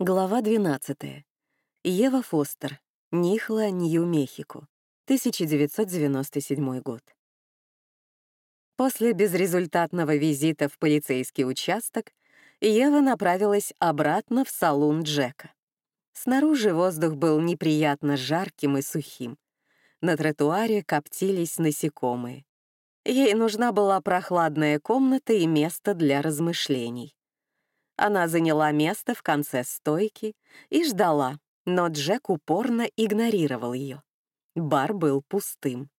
Глава 12. Ева Фостер. Нихла, Нью-Мехико. 1997 год. После безрезультатного визита в полицейский участок Ева направилась обратно в салон Джека. Снаружи воздух был неприятно жарким и сухим. На тротуаре коптились насекомые. Ей нужна была прохладная комната и место для размышлений. Она заняла место в конце стойки и ждала, но Джек упорно игнорировал ее. Бар был пустым.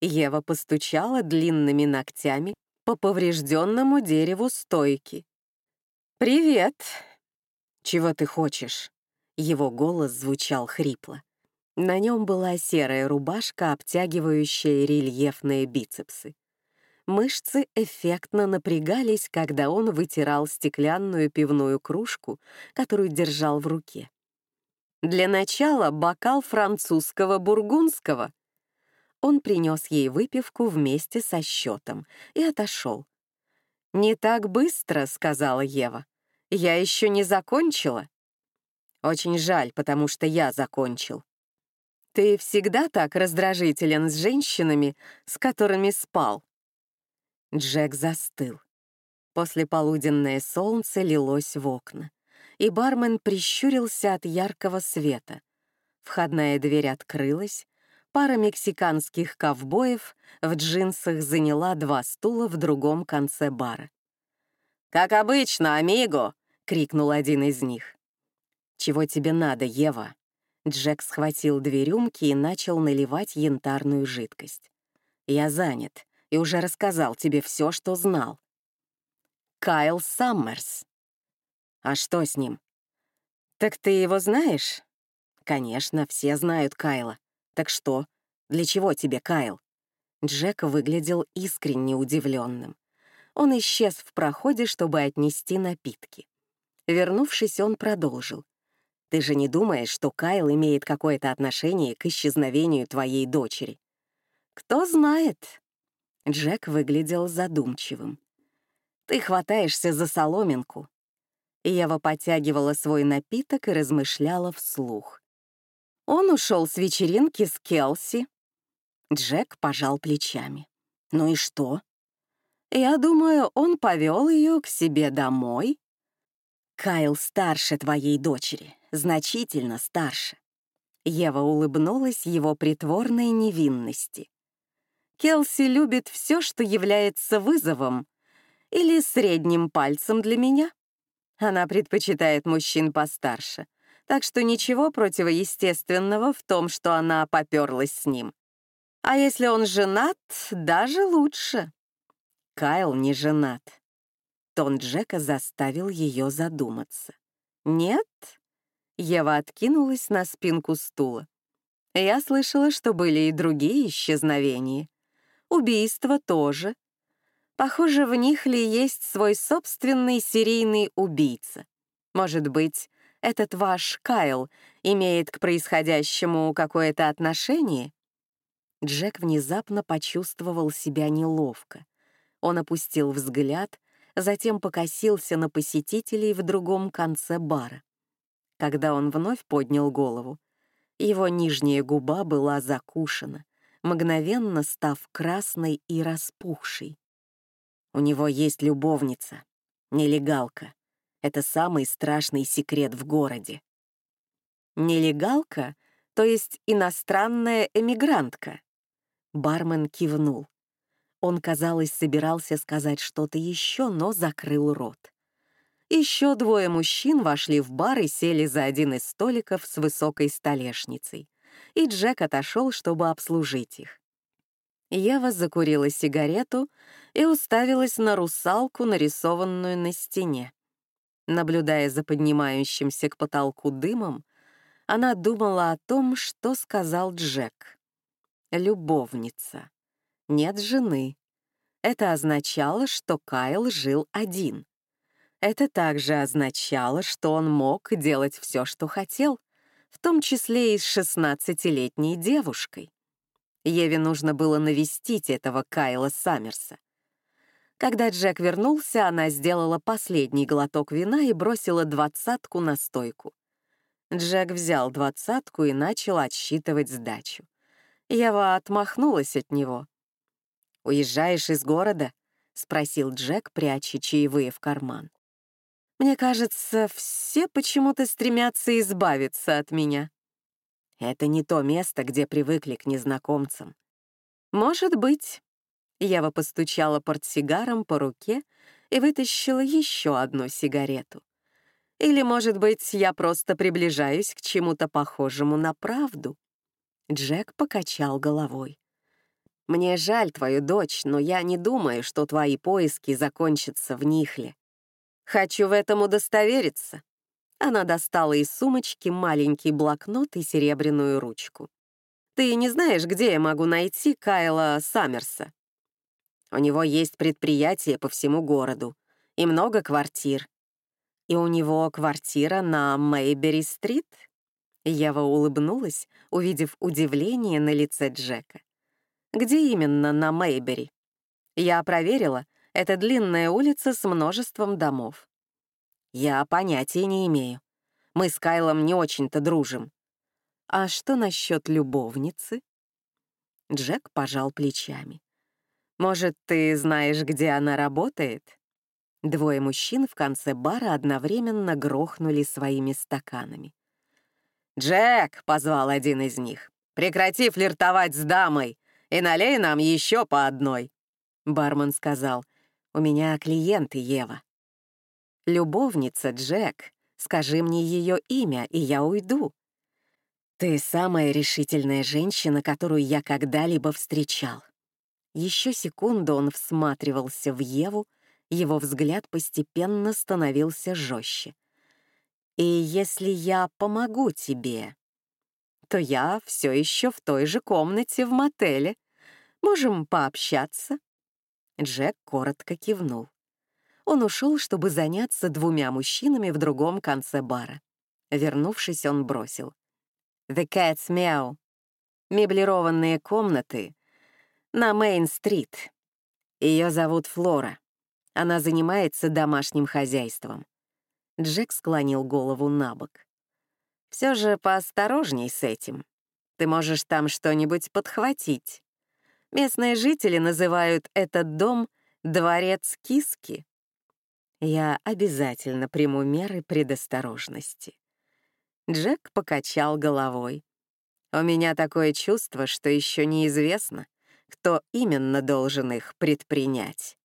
Ева постучала длинными ногтями по поврежденному дереву стойки. «Привет!» «Чего ты хочешь?» Его голос звучал хрипло. На нем была серая рубашка, обтягивающая рельефные бицепсы. Мышцы эффектно напрягались, когда он вытирал стеклянную пивную кружку, которую держал в руке. Для начала бокал французского бургундского. Он принес ей выпивку вместе со счетом и отошел. «Не так быстро», — сказала Ева. «Я еще не закончила». «Очень жаль, потому что я закончил». «Ты всегда так раздражителен с женщинами, с которыми спал?» Джек застыл. Послеполуденное солнце лилось в окна, и бармен прищурился от яркого света. Входная дверь открылась, пара мексиканских ковбоев в джинсах заняла два стула в другом конце бара. «Как обычно, амиго!» — крикнул один из них. «Чего тебе надо, Ева?» Джек схватил две рюмки и начал наливать янтарную жидкость. «Я занят и уже рассказал тебе все, что знал. Кайл Саммерс. А что с ним? Так ты его знаешь? Конечно, все знают Кайла. Так что? Для чего тебе Кайл? Джек выглядел искренне удивленным. Он исчез в проходе, чтобы отнести напитки. Вернувшись, он продолжил. «Ты же не думаешь, что Кайл имеет какое-то отношение к исчезновению твоей дочери?» «Кто знает?» Джек выглядел задумчивым. «Ты хватаешься за соломинку». Ева потягивала свой напиток и размышляла вслух. Он ушел с вечеринки с Келси. Джек пожал плечами. «Ну и что?» «Я думаю, он повел ее к себе домой». «Кайл старше твоей дочери, значительно старше». Ева улыбнулась его притворной невинности. Келси любит все, что является вызовом или средним пальцем для меня. Она предпочитает мужчин постарше, так что ничего противоестественного в том, что она поперлась с ним. А если он женат, даже лучше. Кайл не женат. Тон Джека заставил ее задуматься. «Нет?» Ева откинулась на спинку стула. «Я слышала, что были и другие исчезновения. Убийства тоже. Похоже, в них ли есть свой собственный серийный убийца. Может быть, этот ваш Кайл имеет к происходящему какое-то отношение? Джек внезапно почувствовал себя неловко. Он опустил взгляд, затем покосился на посетителей в другом конце бара. Когда он вновь поднял голову, его нижняя губа была закушена, мгновенно став красной и распухшей. У него есть любовница, нелегалка. Это самый страшный секрет в городе. Нелегалка, то есть иностранная эмигрантка. Бармен кивнул. Он, казалось, собирался сказать что-то еще, но закрыл рот. Еще двое мужчин вошли в бар и сели за один из столиков с высокой столешницей и Джек отошел, чтобы обслужить их. Ева закурила сигарету и уставилась на русалку, нарисованную на стене. Наблюдая за поднимающимся к потолку дымом, она думала о том, что сказал Джек. Любовница. Нет жены. Это означало, что Кайл жил один. Это также означало, что он мог делать все, что хотел, в том числе и с шестнадцатилетней девушкой. Еве нужно было навестить этого Кайла Саммерса. Когда Джек вернулся, она сделала последний глоток вина и бросила двадцатку на стойку. Джек взял двадцатку и начал отсчитывать сдачу. Ева отмахнулась от него. «Уезжаешь из города?» — спросил Джек, пряча чаевые в карман. «Мне кажется, все почему-то стремятся избавиться от меня». «Это не то место, где привыкли к незнакомцам». «Может быть», Ева постучала портсигаром по руке и вытащила еще одну сигарету. Или, может быть, я просто приближаюсь к чему-то похожему на правду? Джек покачал головой. «Мне жаль твою дочь, но я не думаю, что твои поиски закончатся в Нихле. Хочу в этом удостовериться». Она достала из сумочки маленький блокнот и серебряную ручку. «Ты не знаешь, где я могу найти Кайла Саммерса?» У него есть предприятие по всему городу и много квартир. И у него квартира на Мейбери-стрит? Ева улыбнулась, увидев удивление на лице Джека. Где именно на Мейбери? Я проверила, это длинная улица с множеством домов. Я понятия не имею. Мы с Кайлом не очень-то дружим. А что насчет любовницы? Джек пожал плечами. Может, ты знаешь, где она работает?» Двое мужчин в конце бара одновременно грохнули своими стаканами. «Джек!» — позвал один из них. «Прекрати флиртовать с дамой и налей нам еще по одной!» Бармен сказал. «У меня клиенты, Ева». «Любовница, Джек. Скажи мне ее имя, и я уйду». «Ты самая решительная женщина, которую я когда-либо встречал. Еще секунду он всматривался в Еву, его взгляд постепенно становился жестче. «И если я помогу тебе, то я все еще в той же комнате в мотеле. Можем пообщаться?» Джек коротко кивнул. Он ушел, чтобы заняться двумя мужчинами в другом конце бара. Вернувшись, он бросил. «The Cat's Meow». Меблированные комнаты на Мейн-стрит. Ее зовут Флора. Она занимается домашним хозяйством. Джек склонил голову на бок. Все же поосторожней с этим. Ты можешь там что-нибудь подхватить. Местные жители называют этот дом «дворец киски». Я обязательно приму меры предосторожности. Джек покачал головой. У меня такое чувство, что еще неизвестно, кто именно должен их предпринять.